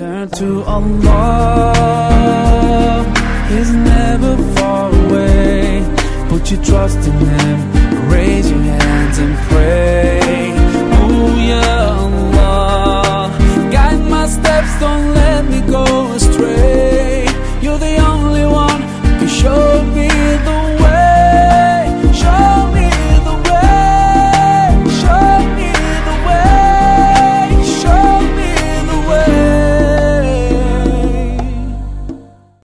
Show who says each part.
Speaker 1: Turn to Allah, He's never far away. Put your trust in Him, raise your hands and pray. Oh, yeah, Allah, guide my steps, don't let me go astray. You're the only one who can show me.